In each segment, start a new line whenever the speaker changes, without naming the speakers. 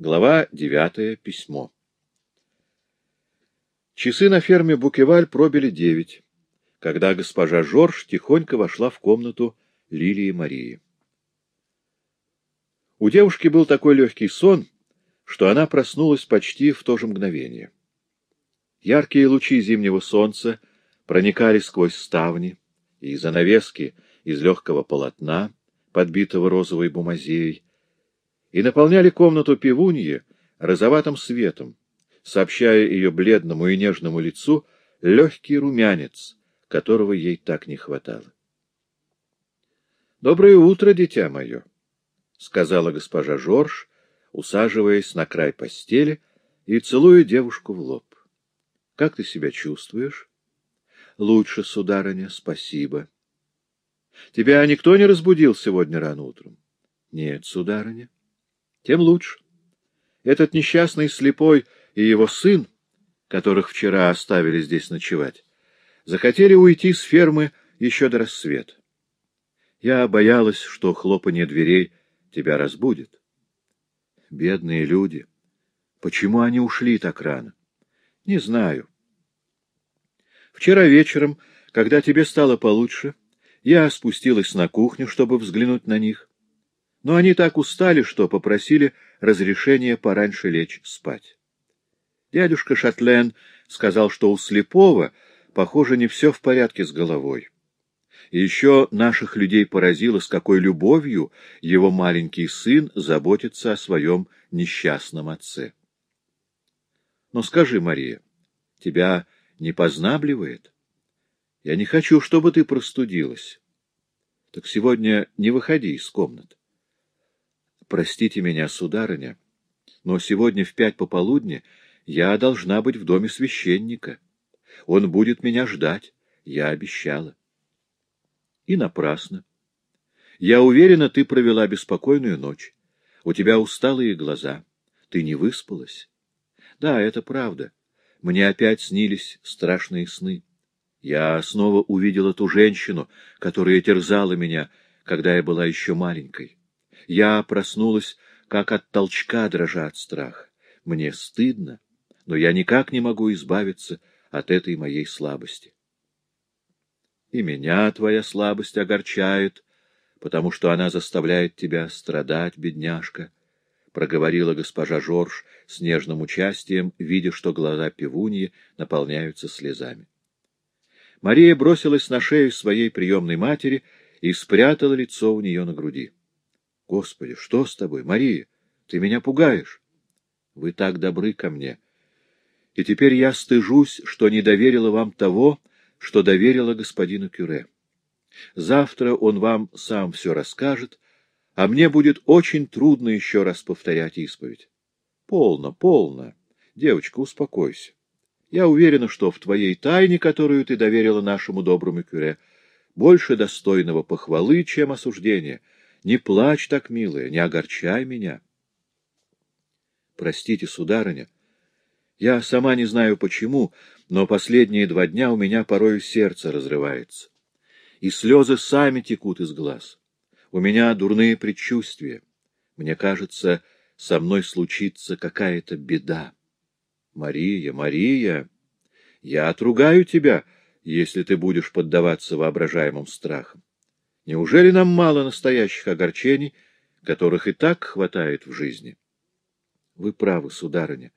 Глава девятая. Письмо. Часы на ферме Букеваль пробили девять, когда госпожа Жорж тихонько вошла в комнату Лилии Марии. У девушки был такой легкий сон, что она проснулась почти в то же мгновение. Яркие лучи зимнего солнца проникали сквозь ставни и занавески из легкого полотна, подбитого розовой бумазеей, и наполняли комнату пивуньи розоватым светом, сообщая ее бледному и нежному лицу легкий румянец, которого ей так не хватало. — Доброе утро, дитя мое, — сказала госпожа Жорж, усаживаясь на край постели и целуя девушку в лоб. — Как ты себя чувствуешь? — Лучше, сударыня, спасибо. — Тебя никто не разбудил сегодня рано утром? — Нет, сударыня тем лучше. Этот несчастный слепой и его сын, которых вчера оставили здесь ночевать, захотели уйти с фермы еще до рассвета. Я боялась, что хлопанье дверей тебя разбудит. Бедные люди! Почему они ушли так рано? Не знаю. Вчера вечером, когда тебе стало получше, я спустилась на кухню, чтобы взглянуть на них но они так устали, что попросили разрешения пораньше лечь спать. Дядюшка Шатлен сказал, что у слепого, похоже, не все в порядке с головой. И еще наших людей поразило, с какой любовью его маленький сын заботится о своем несчастном отце. Но скажи, Мария, тебя не познабливает? Я не хочу, чтобы ты простудилась. Так сегодня не выходи из комнаты. Простите меня, сударыня, но сегодня в пять пополудни я должна быть в доме священника. Он будет меня ждать, я обещала. И напрасно. Я уверена, ты провела беспокойную ночь. У тебя усталые глаза. Ты не выспалась. Да, это правда. Мне опять снились страшные сны. Я снова увидела ту женщину, которая терзала меня, когда я была еще маленькой. Я проснулась, как от толчка, дрожа от страха. Мне стыдно, но я никак не могу избавиться от этой моей слабости. И меня твоя слабость огорчает, потому что она заставляет тебя страдать, бедняжка, — проговорила госпожа Жорж с нежным участием, видя, что глаза пивуньи наполняются слезами. Мария бросилась на шею своей приемной матери и спрятала лицо у нее на груди. Господи, что с тобой, Мария? Ты меня пугаешь. Вы так добры ко мне. И теперь я стыжусь, что не доверила вам того, что доверила господину Кюре. Завтра он вам сам все расскажет, а мне будет очень трудно еще раз повторять исповедь. Полно, полно. Девочка, успокойся. Я уверена, что в твоей тайне, которую ты доверила нашему доброму Кюре, больше достойного похвалы, чем осуждения — не плачь так, милая, не огорчай меня. Простите, сударыня, я сама не знаю почему, но последние два дня у меня порою сердце разрывается, и слезы сами текут из глаз. У меня дурные предчувствия. Мне кажется, со мной случится какая-то беда. Мария, Мария, я отругаю тебя, если ты будешь поддаваться воображаемым страхам. Неужели нам мало настоящих огорчений, которых и так хватает в жизни? Вы правы, сударыня.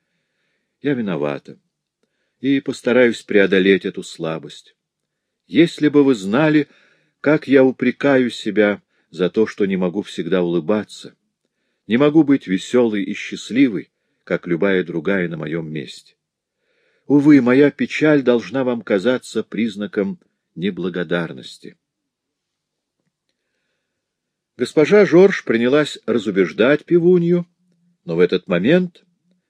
Я виновата. И постараюсь преодолеть эту слабость. Если бы вы знали, как я упрекаю себя за то, что не могу всегда улыбаться, не могу быть веселой и счастливой, как любая другая на моем месте. Увы, моя печаль должна вам казаться признаком неблагодарности. Госпожа Жорж принялась разубеждать пивунью, но в этот момент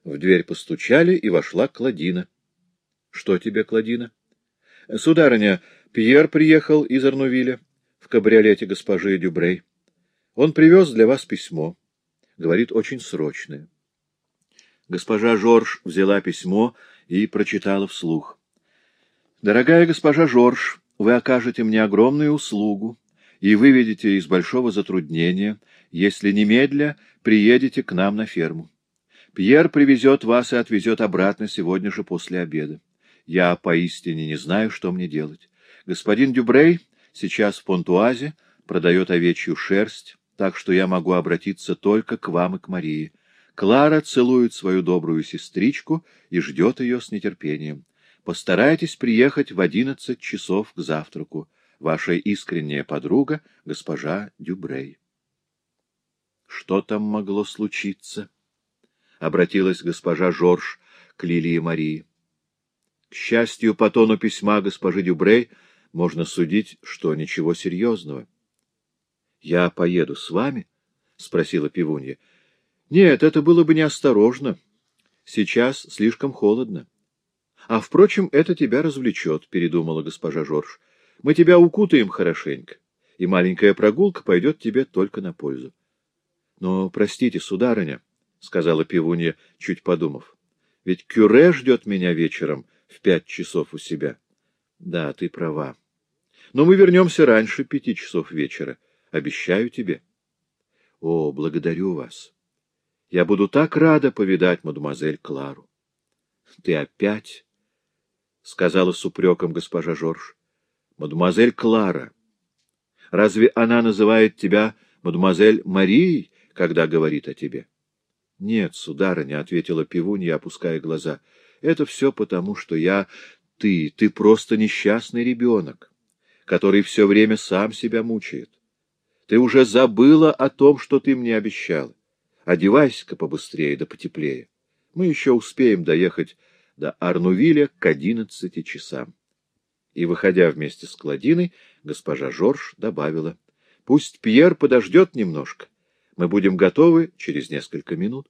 в дверь постучали, и вошла Кладина. — Что тебе, Кладина? — Сударыня, Пьер приехал из Арнувиля в кабриолете госпожи Дюбрей. Он привез для вас письмо. Говорит, очень срочное. Госпожа Жорж взяла письмо и прочитала вслух. — Дорогая госпожа Жорж, вы окажете мне огромную услугу и выведете из большого затруднения, если немедля приедете к нам на ферму. Пьер привезет вас и отвезет обратно сегодня же после обеда. Я поистине не знаю, что мне делать. Господин Дюбрей сейчас в Понтуазе продает овечью шерсть, так что я могу обратиться только к вам и к Марии. Клара целует свою добрую сестричку и ждет ее с нетерпением. Постарайтесь приехать в одиннадцать часов к завтраку. Ваша искренняя подруга, госпожа Дюбрей. Что там могло случиться? Обратилась госпожа Жорж к Лилии Марии. К счастью, по тону письма госпожи Дюбрей можно судить, что ничего серьезного. — Я поеду с вами? — спросила пивунья. — Нет, это было бы неосторожно. Сейчас слишком холодно. — А, впрочем, это тебя развлечет, — передумала госпожа Жорж. — Мы тебя укутаем хорошенько, и маленькая прогулка пойдет тебе только на пользу. — Но, простите, сударыня, — сказала пивунья, чуть подумав, — ведь Кюре ждет меня вечером в пять часов у себя. — Да, ты права. Но мы вернемся раньше пяти часов вечера. Обещаю тебе. — О, благодарю вас. Я буду так рада повидать мадемуазель Клару. — Ты опять? — сказала с упреком госпожа Жорж. — Мадемуазель Клара. Разве она называет тебя мадемуазель Марией, когда говорит о тебе? — Нет, сударыня, — ответила пивунья, опуская глаза. — Это все потому, что я... Ты, ты просто несчастный ребенок который все время сам себя мучает. Ты уже забыла о том, что ты мне обещала. Одевайся-ка побыстрее да потеплее. Мы еще успеем доехать до Арнувиля к одиннадцати часам. И, выходя вместе с Кладиной, госпожа Жорж добавила, — Пусть Пьер подождет немножко. Мы будем готовы через несколько минут.